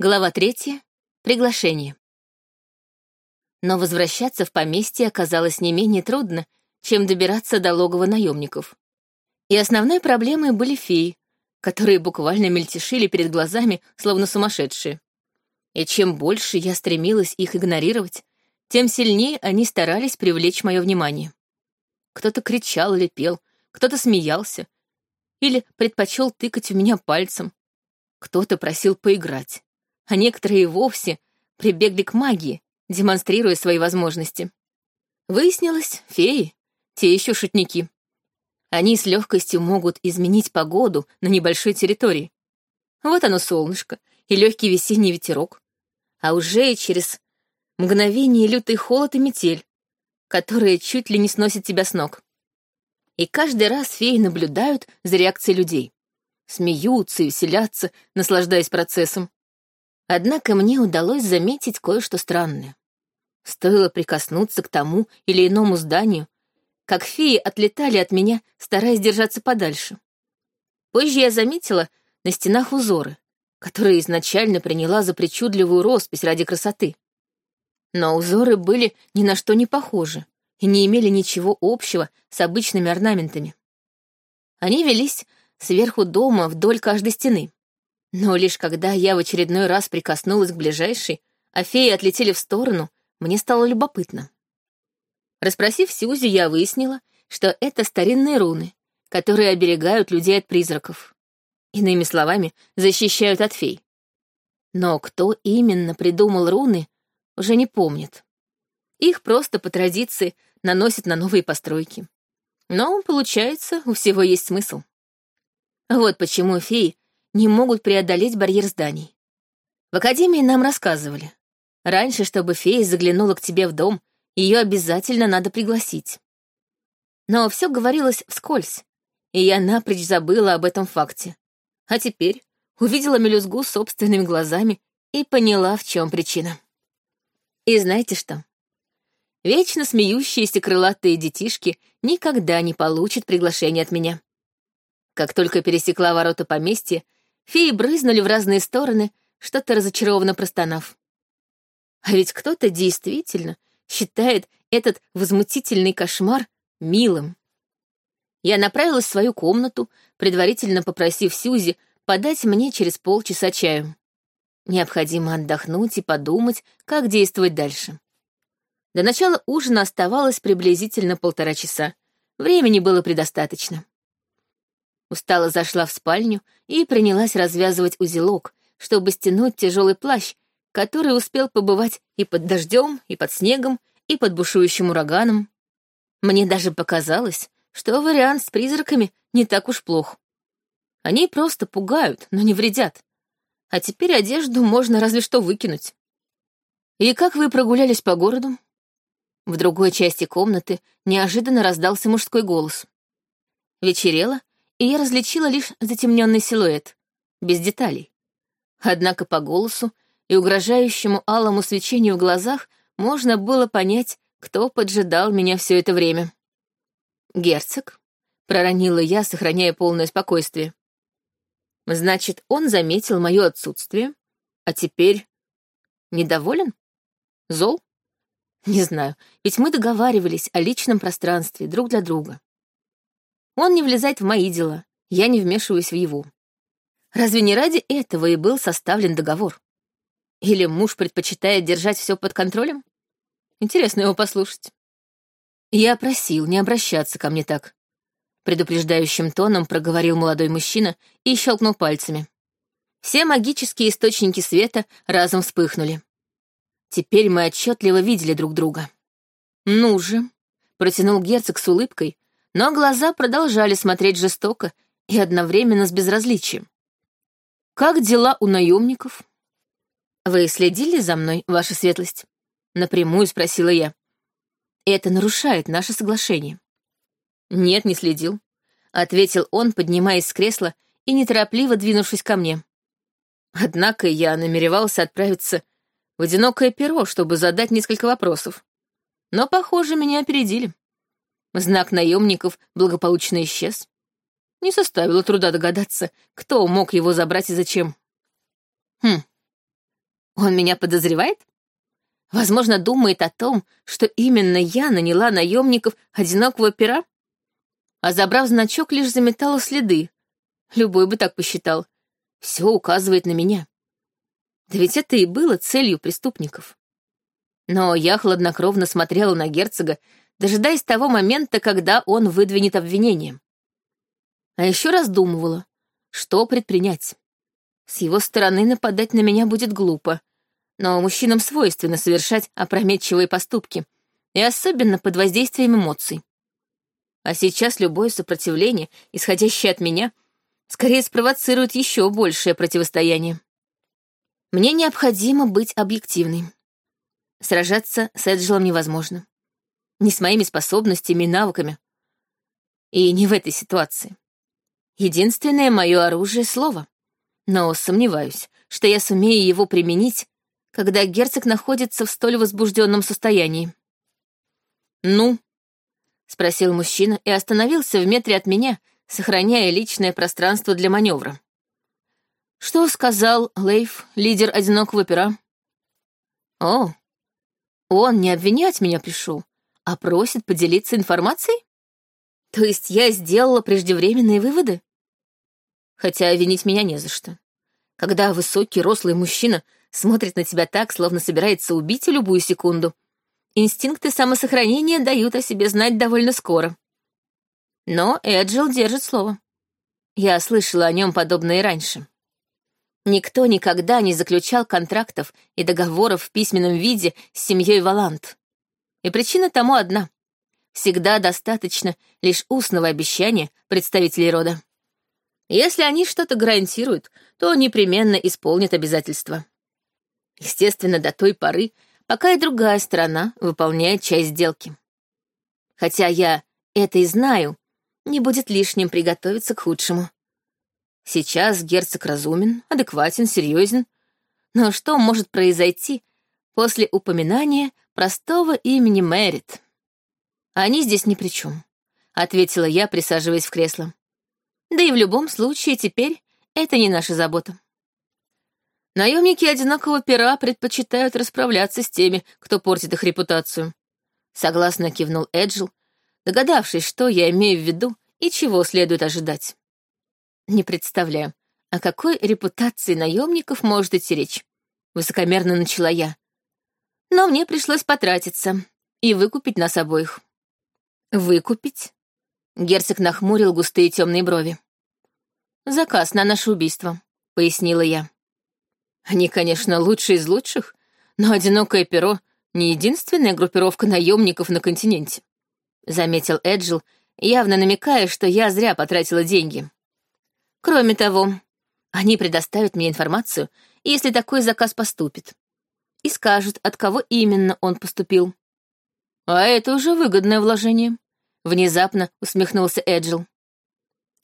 Глава третья. Приглашение. Но возвращаться в поместье оказалось не менее трудно, чем добираться до логова наемников. И основной проблемой были феи, которые буквально мельтешили перед глазами, словно сумасшедшие. И чем больше я стремилась их игнорировать, тем сильнее они старались привлечь мое внимание. Кто-то кричал или пел, кто-то смеялся, или предпочел тыкать в меня пальцем, кто-то просил поиграть а некоторые и вовсе прибегли к магии, демонстрируя свои возможности. Выяснилось, феи — те еще шутники. Они с легкостью могут изменить погоду на небольшой территории. Вот оно солнышко и легкий весенний ветерок. А уже через мгновение лютый холод и метель, которые чуть ли не сносят тебя с ног. И каждый раз феи наблюдают за реакцией людей. Смеются и веселятся, наслаждаясь процессом. Однако мне удалось заметить кое-что странное. Стоило прикоснуться к тому или иному зданию, как феи отлетали от меня, стараясь держаться подальше. Позже я заметила на стенах узоры, которые изначально приняла за причудливую роспись ради красоты. Но узоры были ни на что не похожи и не имели ничего общего с обычными орнаментами. Они велись сверху дома вдоль каждой стены. Но лишь когда я в очередной раз прикоснулась к ближайшей, а феи отлетели в сторону, мне стало любопытно. Расспросив Сьюзи, я выяснила, что это старинные руны, которые оберегают людей от призраков. Иными словами, защищают от фей. Но кто именно придумал руны, уже не помнит. Их просто по традиции наносят на новые постройки. Но, получается, у всего есть смысл. Вот почему феи не могут преодолеть барьер зданий. В академии нам рассказывали. Раньше, чтобы фея заглянула к тебе в дом, ее обязательно надо пригласить. Но все говорилось вскользь, и я напрочь забыла об этом факте. А теперь увидела мелюзгу собственными глазами и поняла, в чем причина. И знаете что? Вечно смеющиеся крылатые детишки никогда не получат приглашение от меня. Как только пересекла ворота поместья, Феи брызнули в разные стороны, что-то разочарованно простонав. А ведь кто-то действительно считает этот возмутительный кошмар милым. Я направилась в свою комнату, предварительно попросив Сьюзи подать мне через полчаса чаю. Необходимо отдохнуть и подумать, как действовать дальше. До начала ужина оставалось приблизительно полтора часа. Времени было предостаточно. Устала зашла в спальню и принялась развязывать узелок, чтобы стянуть тяжелый плащ, который успел побывать и под дождем, и под снегом, и под бушующим ураганом. Мне даже показалось, что вариант с призраками не так уж плох. Они просто пугают, но не вредят. А теперь одежду можно разве что выкинуть. «И как вы прогулялись по городу?» В другой части комнаты неожиданно раздался мужской голос. Вечерело, и я различила лишь затемненный силуэт, без деталей. Однако по голосу и угрожающему алому свечению в глазах можно было понять, кто поджидал меня все это время. «Герцог», — проронила я, сохраняя полное спокойствие. «Значит, он заметил мое отсутствие, а теперь недоволен? Зол? Не знаю, ведь мы договаривались о личном пространстве друг для друга. Он не влезает в мои дела, я не вмешиваюсь в его. Разве не ради этого и был составлен договор? Или муж предпочитает держать все под контролем? Интересно его послушать. Я просил не обращаться ко мне так. Предупреждающим тоном проговорил молодой мужчина и щелкнул пальцами. Все магические источники света разом вспыхнули. Теперь мы отчетливо видели друг друга. «Ну же», — протянул герцог с улыбкой, но глаза продолжали смотреть жестоко и одновременно с безразличием. «Как дела у наемников?» «Вы следили за мной, ваша светлость?» — напрямую спросила я. «Это нарушает наше соглашение». «Нет, не следил», — ответил он, поднимаясь с кресла и неторопливо двинувшись ко мне. Однако я намеревался отправиться в одинокое перо, чтобы задать несколько вопросов. Но, похоже, меня опередили. Знак наемников благополучно исчез. Не составило труда догадаться, кто мог его забрать и зачем. Хм. Он меня подозревает? Возможно, думает о том, что именно я наняла наемников одинокого пера? А забрав значок, лишь заметала следы. Любой бы так посчитал. Все указывает на меня. Да ведь это и было целью преступников. Но я хладнокровно смотрела на герцога, дожидаясь того момента, когда он выдвинет обвинение. А еще раздумывала, что предпринять. С его стороны нападать на меня будет глупо, но мужчинам свойственно совершать опрометчивые поступки, и особенно под воздействием эмоций. А сейчас любое сопротивление, исходящее от меня, скорее спровоцирует еще большее противостояние. Мне необходимо быть объективной. Сражаться с Эджелом невозможно. Не с моими способностями и навыками. И не в этой ситуации. Единственное мое оружие — слово. Но сомневаюсь, что я сумею его применить, когда герцог находится в столь возбужденном состоянии. «Ну?» — спросил мужчина и остановился в метре от меня, сохраняя личное пространство для маневра. Что сказал Лейф, лидер одинокого пера? О, он не обвинять меня пришел, а просит поделиться информацией? То есть я сделала преждевременные выводы? Хотя винить меня не за что. Когда высокий, рослый мужчина смотрит на тебя так, словно собирается убить любую секунду, инстинкты самосохранения дают о себе знать довольно скоро. Но Эджил держит слово. Я слышала о нем подобное и раньше. Никто никогда не заключал контрактов и договоров в письменном виде с семьей Валант. И причина тому одна. Всегда достаточно лишь устного обещания представителей рода. Если они что-то гарантируют, то непременно исполнят обязательства. Естественно, до той поры, пока и другая сторона выполняет часть сделки. Хотя я это и знаю, не будет лишним приготовиться к худшему. Сейчас герцог разумен, адекватен, серьезен. Но что может произойти после упоминания простого имени Мэрит? Они здесь ни при чем, ответила я, присаживаясь в кресло. Да и в любом случае теперь это не наша забота. Наемники одинокого пера предпочитают расправляться с теми, кто портит их репутацию. Согласно кивнул Эджил, догадавшись, что я имею в виду и чего следует ожидать. Не представляю, о какой репутации наемников может идти речь. Высокомерно начала я. Но мне пришлось потратиться и выкупить нас обоих. Выкупить? Герцог нахмурил густые темные брови. Заказ на наше убийство, пояснила я. Они, конечно, лучшие из лучших, но одинокое перо — не единственная группировка наемников на континенте, заметил Эджил, явно намекая, что я зря потратила деньги. Кроме того, они предоставят мне информацию, если такой заказ поступит, и скажут, от кого именно он поступил. А это уже выгодное вложение. Внезапно усмехнулся Эджил.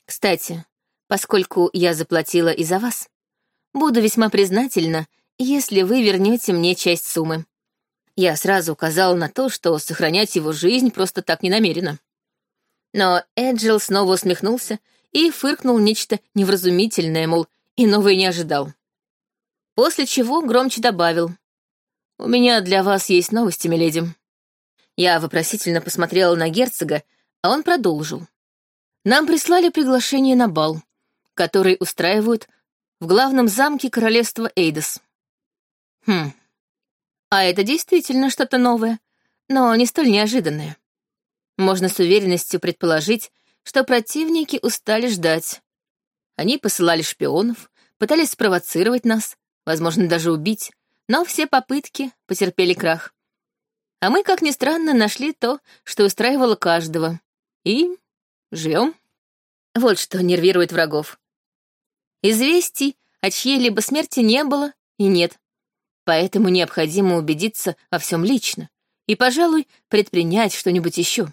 Кстати, поскольку я заплатила и за вас, буду весьма признательна, если вы вернете мне часть суммы. Я сразу указала на то, что сохранять его жизнь просто так не намерена. Но Эджил снова усмехнулся и фыркнул нечто невразумительное, мол, и новое не ожидал. После чего громче добавил. «У меня для вас есть новости, миледи». Я вопросительно посмотрела на герцога, а он продолжил. «Нам прислали приглашение на бал, который устраивают в главном замке королевства Эйдос». «Хм, а это действительно что-то новое, но не столь неожиданное. Можно с уверенностью предположить, что противники устали ждать. Они посылали шпионов, пытались спровоцировать нас, возможно, даже убить, но все попытки потерпели крах. А мы, как ни странно, нашли то, что устраивало каждого. И живем. Вот что нервирует врагов. Известий о чьей-либо смерти не было и нет. Поэтому необходимо убедиться во всем лично и, пожалуй, предпринять что-нибудь еще.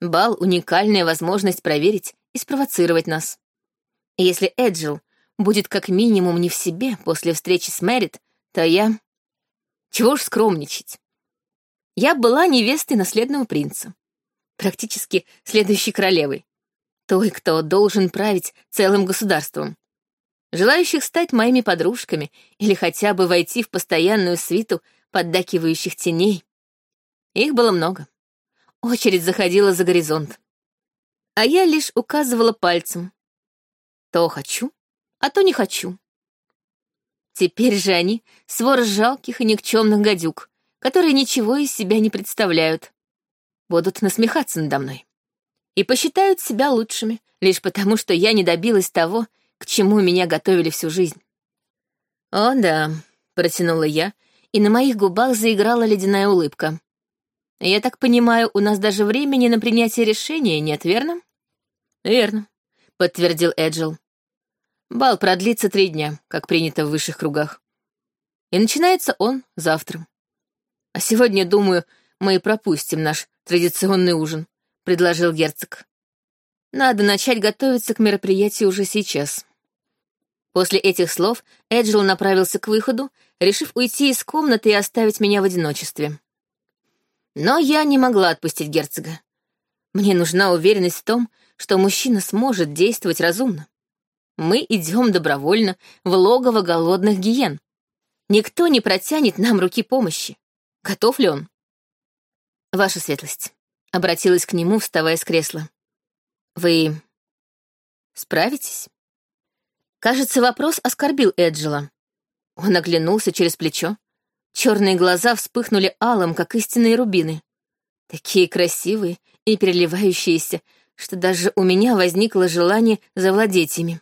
Бал — уникальная возможность проверить и спровоцировать нас. Если Эджил будет как минимум не в себе после встречи с Мэрит, то я... Чего ж скромничать? Я была невестой наследного принца. Практически следующей королевой. Той, кто должен править целым государством. желающих стать моими подружками или хотя бы войти в постоянную свиту поддакивающих теней. Их было много. Очередь заходила за горизонт. А я лишь указывала пальцем. То хочу, а то не хочу. Теперь же они — свора жалких и никчемных гадюк, которые ничего из себя не представляют. Будут насмехаться надо мной. И посчитают себя лучшими, лишь потому, что я не добилась того, к чему меня готовили всю жизнь. «О да», — протянула я, и на моих губах заиграла ледяная улыбка. «Я так понимаю, у нас даже времени на принятие решения нет, верно?» «Верно», — подтвердил Эджил. «Бал продлится три дня, как принято в высших кругах. И начинается он завтра. А сегодня, думаю, мы и пропустим наш традиционный ужин», — предложил герцог. «Надо начать готовиться к мероприятию уже сейчас». После этих слов Эджил направился к выходу, решив уйти из комнаты и оставить меня в одиночестве. Но я не могла отпустить герцога. Мне нужна уверенность в том, что мужчина сможет действовать разумно. Мы идем добровольно в логово голодных гиен. Никто не протянет нам руки помощи. Готов ли он? Ваша светлость, — обратилась к нему, вставая с кресла. Вы справитесь? Кажется, вопрос оскорбил Эджела. Он оглянулся через плечо. Черные глаза вспыхнули алым, как истинные рубины. Такие красивые и переливающиеся, что даже у меня возникло желание завладеть ими.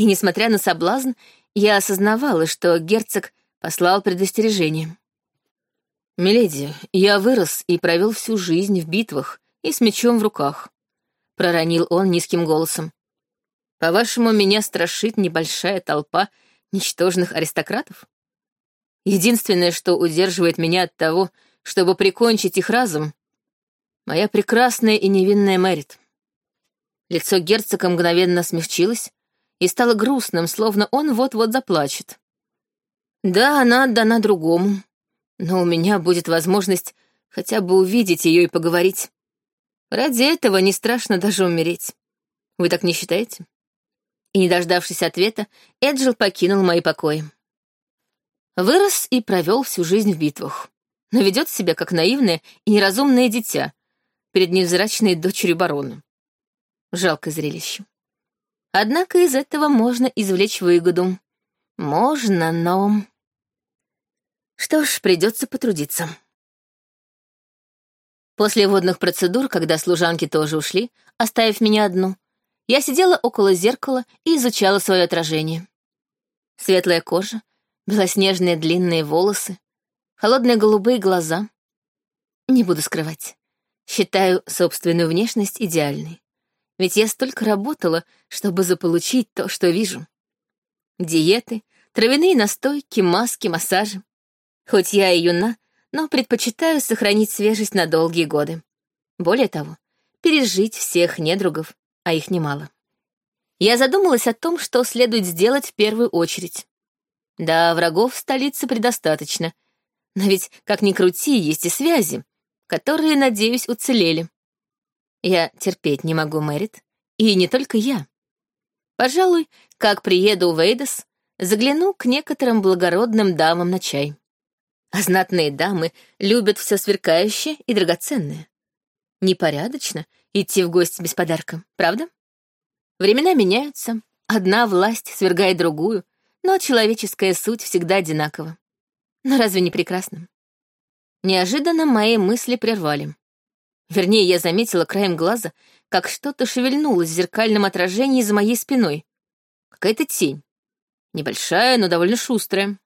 И несмотря на соблазн, я осознавала, что герцог послал предостережение. «Миледи, я вырос и провел всю жизнь в битвах и с мечом в руках», — проронил он низким голосом. По-вашему, меня страшит небольшая толпа ничтожных аристократов? Единственное, что удерживает меня от того, чтобы прикончить их разум, моя прекрасная и невинная Мэрит. Лицо герцога мгновенно смягчилось и стало грустным, словно он вот-вот заплачет. Да, она отдана другому, но у меня будет возможность хотя бы увидеть ее и поговорить. Ради этого не страшно даже умереть. Вы так не считаете? и, не дождавшись ответа, Эджил покинул мои покои. Вырос и провел всю жизнь в битвах, но ведет себя как наивное и неразумное дитя перед невзрачной дочерью барона. Жалкое зрелище. Однако из этого можно извлечь выгоду. Можно, но... Что ж, придется потрудиться. После водных процедур, когда служанки тоже ушли, оставив меня одну, я сидела около зеркала и изучала свое отражение. Светлая кожа, белоснежные длинные волосы, холодные голубые глаза. Не буду скрывать. Считаю собственную внешность идеальной. Ведь я столько работала, чтобы заполучить то, что вижу. Диеты, травяные настойки, маски, массажи. Хоть я и юна, но предпочитаю сохранить свежесть на долгие годы. Более того, пережить всех недругов, а их немало. Я задумалась о том, что следует сделать в первую очередь. Да, врагов в столице предостаточно, но ведь, как ни крути, есть и связи, которые, надеюсь, уцелели. Я терпеть не могу, Мэрит, и не только я. Пожалуй, как приеду в Эйдос, загляну к некоторым благородным дамам на чай. А знатные дамы любят все сверкающее и драгоценное. Непорядочно идти в гости без подарка, правда? Времена меняются, одна власть свергает другую, но человеческая суть всегда одинакова. Но разве не прекрасно? Неожиданно мои мысли прервали. Вернее, я заметила краем глаза, как что-то шевельнулось в зеркальном отражении за моей спиной. Какая-то тень. Небольшая, но довольно шустрая.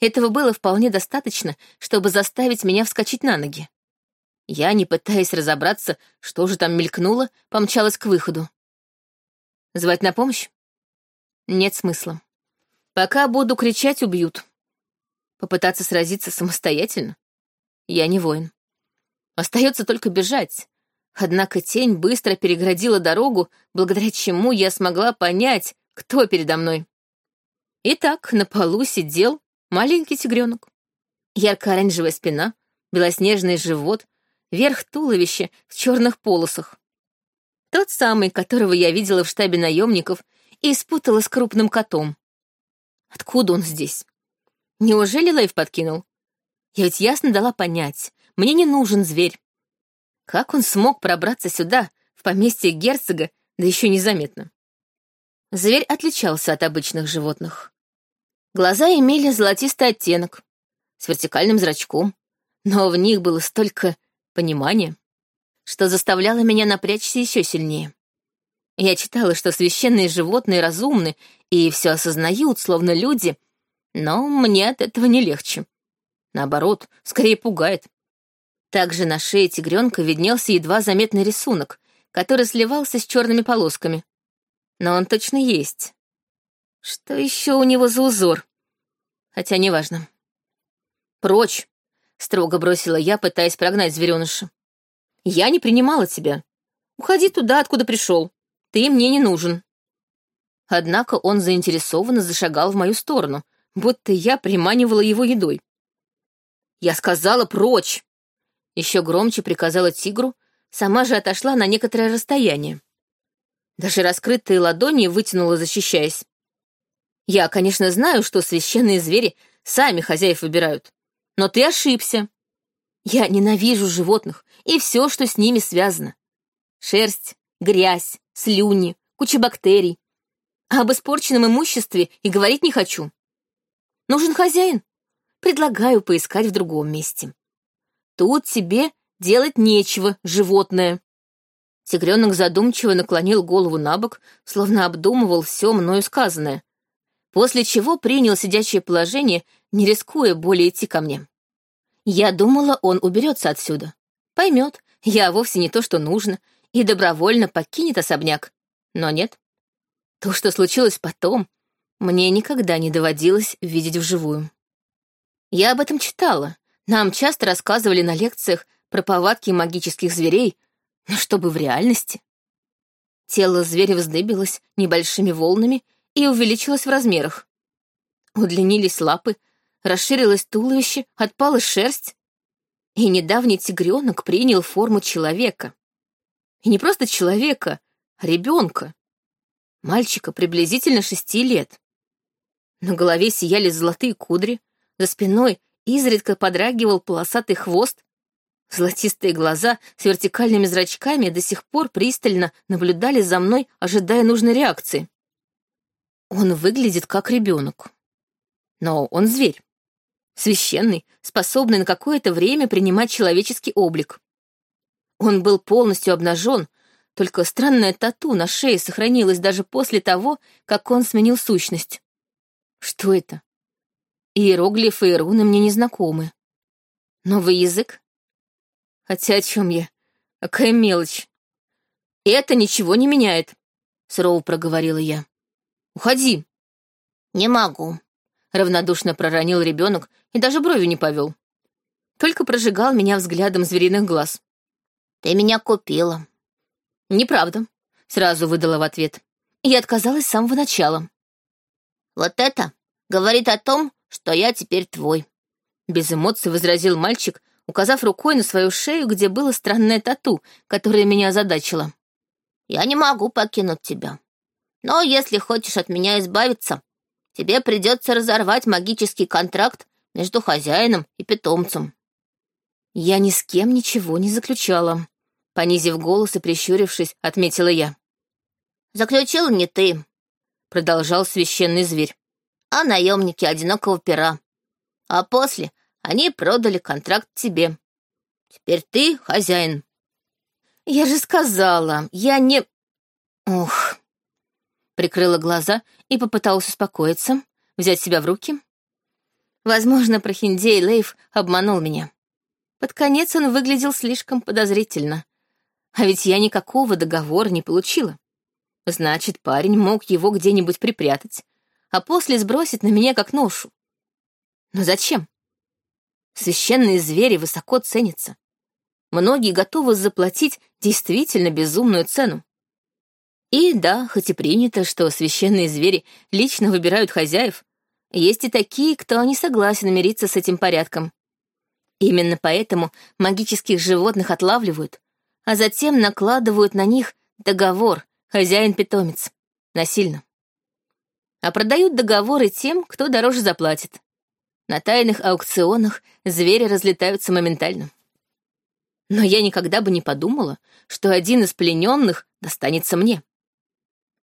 Этого было вполне достаточно, чтобы заставить меня вскочить на ноги. Я, не пытаясь разобраться, что же там мелькнуло, помчалась к выходу. Звать на помощь? Нет смысла. Пока буду кричать, убьют. Попытаться сразиться самостоятельно? Я не воин. Остается только бежать. Однако тень быстро переградила дорогу, благодаря чему я смогла понять, кто передо мной. Итак, на полу сидел маленький тигренок. Ярко-оранжевая спина, белоснежный живот, верх туловища в черных полосах. Тот самый, которого я видела в штабе наемников и спутала с крупным котом. Откуда он здесь? Неужели Лейв подкинул? Я ведь ясно дала понять, мне не нужен зверь. Как он смог пробраться сюда, в поместье герцога, да еще незаметно? Зверь отличался от обычных животных. Глаза имели золотистый оттенок, с вертикальным зрачком, но в них было столько понимания, что заставляло меня напрячься еще сильнее. Я читала, что священные животные разумны и все осознают, словно люди, но мне от этого не легче. Наоборот, скорее пугает. Также на шее тигренка виднелся едва заметный рисунок, который сливался с черными полосками. Но он точно есть. Что еще у него за узор? Хотя неважно. «Прочь!» — строго бросила я, пытаясь прогнать звереныша. «Я не принимала тебя. Уходи туда, откуда пришел. Ты мне не нужен». Однако он заинтересованно зашагал в мою сторону, будто я приманивала его едой. «Я сказала прочь!» Еще громче приказала тигру, сама же отошла на некоторое расстояние. Даже раскрытые ладони вытянула, защищаясь. Я, конечно, знаю, что священные звери сами хозяев выбирают, но ты ошибся. Я ненавижу животных и все, что с ними связано. Шерсть, грязь, слюни, куча бактерий. А об испорченном имуществе и говорить не хочу. Нужен хозяин? Предлагаю поискать в другом месте. Тут тебе делать нечего, животное. Тигренок задумчиво наклонил голову на бок, словно обдумывал все мною сказанное, после чего принял сидячее положение, не рискуя более идти ко мне. Я думала, он уберется отсюда. Поймет, я вовсе не то, что нужно, и добровольно покинет особняк. Но нет. То, что случилось потом, мне никогда не доводилось видеть вживую. Я об этом читала, нам часто рассказывали на лекциях про повадки магических зверей, но чтобы в реальности. Тело зверя вздыбилось небольшими волнами и увеличилось в размерах. Удлинились лапы, расширилось туловище, отпала шерсть. И недавний тигренок принял форму человека. И не просто человека, а ребенка. Мальчика приблизительно шести лет. На голове сияли золотые кудри, за спиной изредка подрагивал полосатый хвост, золотистые глаза с вертикальными зрачками до сих пор пристально наблюдали за мной, ожидая нужной реакции. Он выглядит как ребенок. Но он зверь. Священный, способный на какое-то время принимать человеческий облик. Он был полностью обнажен, только странная тату на шее сохранилась даже после того, как он сменил сущность. Что это? Иероглифы и руны мне не знакомы. Новый язык? Хотя о чем я? Какая мелочь. Это ничего не меняет, сурово проговорила я. Уходи. Не могу, равнодушно проронил ребенок и даже брови не повел. Только прожигал меня взглядом звериных глаз. Ты меня купила. Неправда, сразу выдала в ответ. Я отказалась с самого начала. Вот это говорит о том, что я теперь твой. Без эмоций возразил мальчик, указав рукой на свою шею, где было странное тату, которое меня озадачило. Я не могу покинуть тебя. Но если хочешь от меня избавиться, тебе придется разорвать магический контракт между хозяином и питомцем. Я ни с кем ничего не заключала. Понизив голос и прищурившись, отметила я. «Заключил не ты», — продолжал священный зверь а наемники одинокого пера. А после они продали контракт тебе. Теперь ты хозяин. Я же сказала, я не... Ух. Прикрыла глаза и попыталась успокоиться, взять себя в руки. Возможно, Прохиндей Лейв обманул меня. Под конец он выглядел слишком подозрительно. А ведь я никакого договора не получила. Значит, парень мог его где-нибудь припрятать, а после сбросить на меня как ношу. Но зачем? Священные звери высоко ценятся. Многие готовы заплатить действительно безумную цену. И да, хоть и принято, что священные звери лично выбирают хозяев, есть и такие, кто не согласен мириться с этим порядком. Именно поэтому магических животных отлавливают, а затем накладывают на них договор хозяин-питомец. Насильно. А продают договоры тем, кто дороже заплатит. На тайных аукционах звери разлетаются моментально. Но я никогда бы не подумала, что один из плененных достанется мне.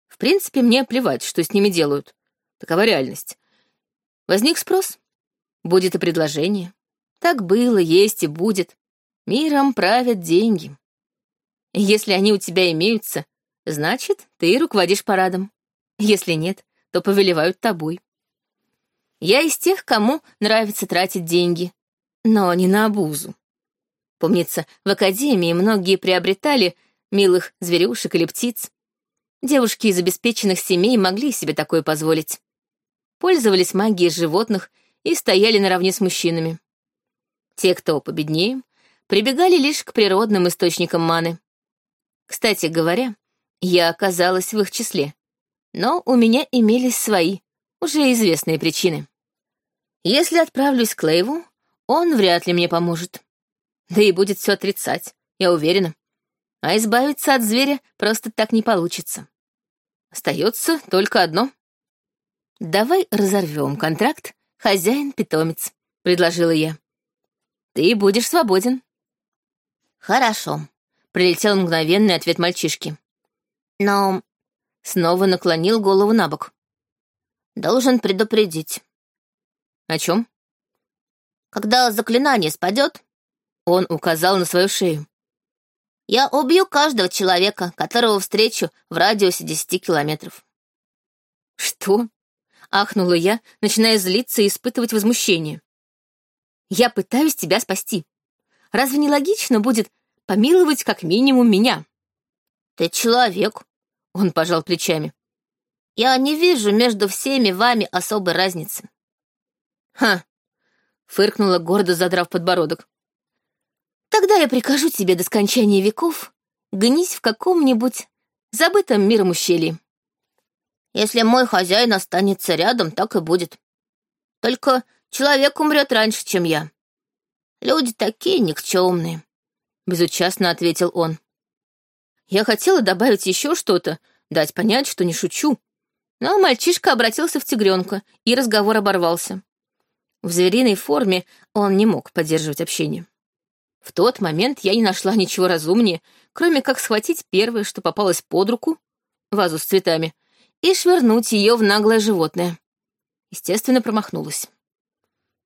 В принципе, мне плевать, что с ними делают. Такова реальность. Возник спрос. Будет и предложение. Так было, есть и будет. Миром правят деньги. Если они у тебя имеются, значит, ты руководишь парадом. Если нет, то повелевают тобой. Я из тех, кому нравится тратить деньги, но не на обузу. Помнится, в академии многие приобретали милых зверюшек или птиц. Девушки из обеспеченных семей могли себе такое позволить. Пользовались магией животных и стояли наравне с мужчинами. Те, кто победнее, прибегали лишь к природным источникам маны. Кстати говоря, я оказалась в их числе, но у меня имелись свои, уже известные причины. Если отправлюсь к Лейву, он вряд ли мне поможет. Да и будет все отрицать, я уверена. А избавиться от зверя просто так не получится. Остается только одно. «Давай разорвем контракт, хозяин-питомец», — предложила я. «Ты будешь свободен». «Хорошо», — прилетел мгновенный ответ мальчишки. «Но...» — снова наклонил голову на бок. «Должен предупредить». «О чем?» «Когда заклинание спадет, он указал на свою шею. «Я убью каждого человека, которого встречу в радиусе десяти километров». «Что?» — ахнула я, начиная злиться и испытывать возмущение. «Я пытаюсь тебя спасти. Разве не логично будет помиловать как минимум меня?» «Ты человек», — он пожал плечами. «Я не вижу между всеми вами особой разницы». «Ха!» — фыркнула гордо, задрав подбородок. Тогда я прикажу тебе до скончания веков гнись в каком-нибудь забытом миром ущелье. Если мой хозяин останется рядом, так и будет. Только человек умрет раньше, чем я. Люди такие никчемные, — безучастно ответил он. Я хотела добавить еще что-то, дать понять, что не шучу. Но мальчишка обратился в тигренка, и разговор оборвался. В звериной форме он не мог поддерживать общение. В тот момент я не нашла ничего разумнее, кроме как схватить первое, что попалось под руку, вазу с цветами, и швырнуть ее в наглое животное. Естественно, промахнулась.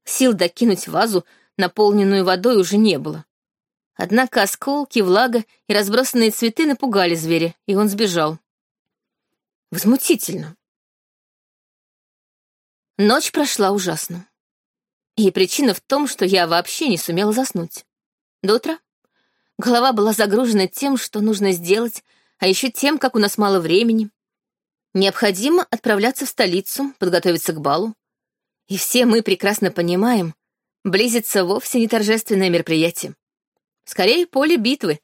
Сил докинуть вазу, наполненную водой, уже не было. Однако осколки, влага и разбросанные цветы напугали зверя, и он сбежал. Возмутительно. Ночь прошла ужасно. И причина в том, что я вообще не сумела заснуть. До утра. Голова была загружена тем, что нужно сделать, а еще тем, как у нас мало времени. Необходимо отправляться в столицу, подготовиться к балу. И все мы прекрасно понимаем, близится вовсе не торжественное мероприятие. Скорее, поле битвы,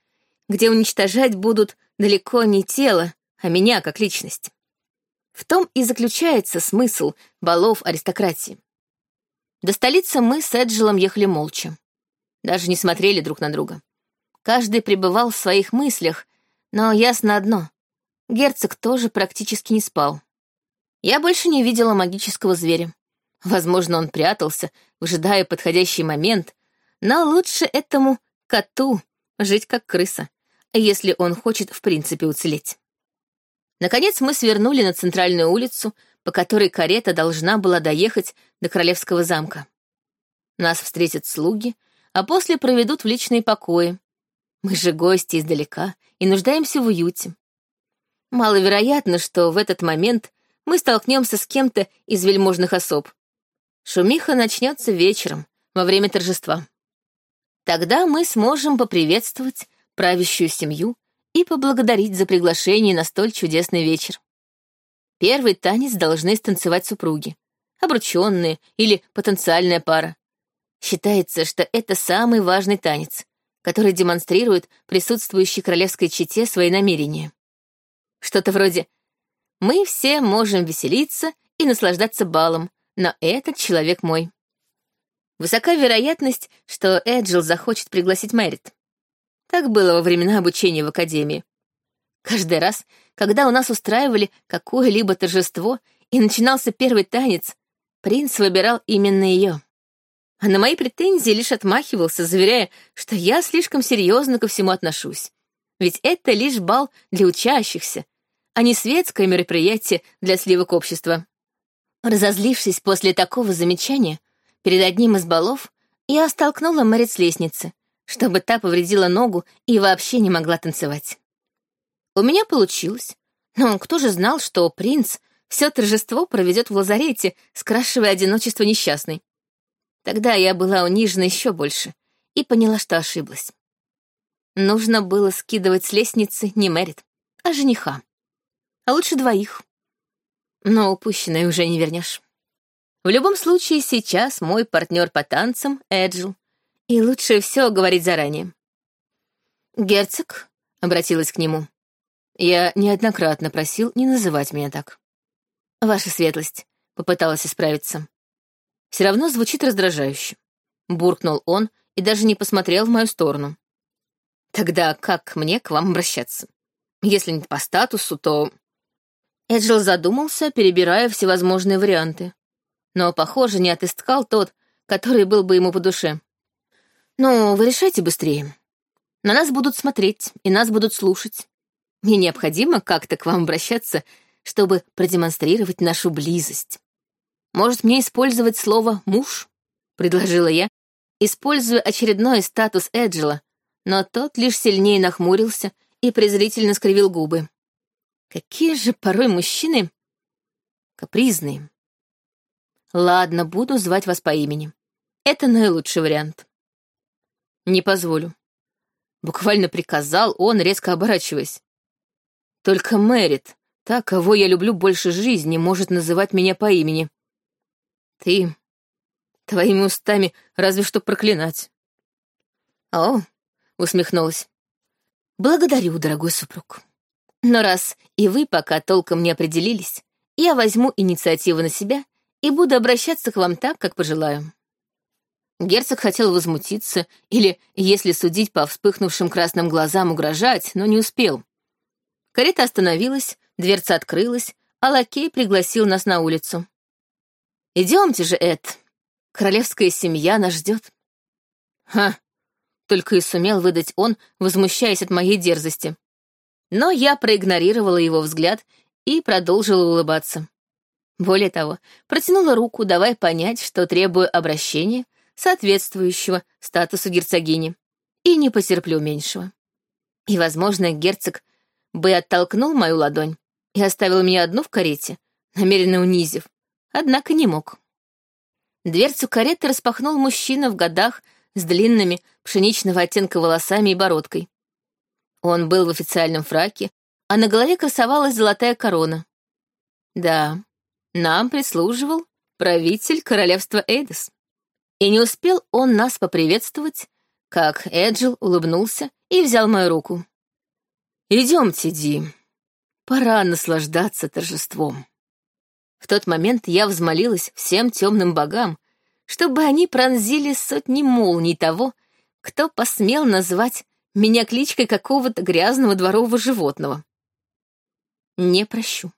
где уничтожать будут далеко не тело, а меня как личность. В том и заключается смысл балов аристократии. До столицы мы с Эджилом ехали молча даже не смотрели друг на друга. Каждый пребывал в своих мыслях, но ясно одно — герцог тоже практически не спал. Я больше не видела магического зверя. Возможно, он прятался, выжидая подходящий момент, но лучше этому коту жить как крыса, если он хочет в принципе уцелеть. Наконец мы свернули на центральную улицу, по которой карета должна была доехать до Королевского замка. Нас встретят слуги, а после проведут в личные покои. Мы же гости издалека и нуждаемся в уюте. Маловероятно, что в этот момент мы столкнемся с кем-то из вельможных особ. Шумиха начнется вечером, во время торжества. Тогда мы сможем поприветствовать правящую семью и поблагодарить за приглашение на столь чудесный вечер. Первый танец должны станцевать супруги, обрученные или потенциальная пара. Считается, что это самый важный танец, который демонстрирует присутствующей королевской чете свои намерения. Что-то вроде «Мы все можем веселиться и наслаждаться балом, но этот человек мой». Высока вероятность, что Эджил захочет пригласить Мэрит. Так было во времена обучения в академии. Каждый раз, когда у нас устраивали какое-либо торжество и начинался первый танец, принц выбирал именно ее. А на мои претензии лишь отмахивался, заверяя, что я слишком серьезно ко всему отношусь. Ведь это лишь бал для учащихся, а не светское мероприятие для сливок общества. Разозлившись после такого замечания, перед одним из балов я столкнула Мэрит с лестницы, чтобы та повредила ногу и вообще не могла танцевать. У меня получилось, но кто же знал, что принц все торжество проведет в лазарете, скрашивая одиночество несчастной. Тогда я была унижена еще больше и поняла, что ошиблась. Нужно было скидывать с лестницы не Мэрит, а жениха. А лучше двоих. Но упущенное уже не вернешь. В любом случае, сейчас мой партнер по танцам — Эджил, и лучше все говорить заранее. «Герцог», — обратилась к нему, — «я неоднократно просил не называть меня так». «Ваша светлость», — попыталась исправиться. Все равно звучит раздражающе. Буркнул он и даже не посмотрел в мою сторону. «Тогда как мне к вам обращаться? Если не по статусу, то...» Эджил задумался, перебирая всевозможные варианты. Но, похоже, не отыскал тот, который был бы ему по душе. «Ну, вы решайте быстрее. На нас будут смотреть, и нас будут слушать. Мне необходимо как-то к вам обращаться, чтобы продемонстрировать нашу близость. Может, мне использовать слово «муж»?» — предложила я, используя очередной статус Эджела, но тот лишь сильнее нахмурился и презрительно скривил губы. Какие же порой мужчины капризные. Ладно, буду звать вас по имени. Это наилучший вариант. Не позволю. Буквально приказал он, резко оборачиваясь. Только Мэрит, та, кого я люблю больше жизни, может называть меня по имени. Ты твоими устами разве что проклинать. О, усмехнулась. Благодарю, дорогой супруг. Но раз и вы пока толком не определились, я возьму инициативу на себя и буду обращаться к вам так, как пожелаю. Герцог хотел возмутиться или, если судить по вспыхнувшим красным глазам, угрожать, но не успел. Карета остановилась, дверца открылась, а лакей пригласил нас на улицу. «Идемте же, Эд. Королевская семья нас ждет». «Ха!» — только и сумел выдать он, возмущаясь от моей дерзости. Но я проигнорировала его взгляд и продолжила улыбаться. Более того, протянула руку, давая понять, что требую обращения, соответствующего статусу герцогини, и не потерплю меньшего. И, возможно, герцог бы оттолкнул мою ладонь и оставил меня одну в карете, намеренно унизив, однако не мог. Дверцу кареты распахнул мужчина в годах с длинными пшеничного оттенка волосами и бородкой. Он был в официальном фраке, а на голове красовалась золотая корона. Да, нам прислуживал правитель королевства Эйдес. И не успел он нас поприветствовать, как Эджил улыбнулся и взял мою руку. «Идемте, Ди. Пора наслаждаться торжеством». В тот момент я взмолилась всем темным богам, чтобы они пронзили сотни молний того, кто посмел назвать меня кличкой какого-то грязного дворового животного. Не прощу.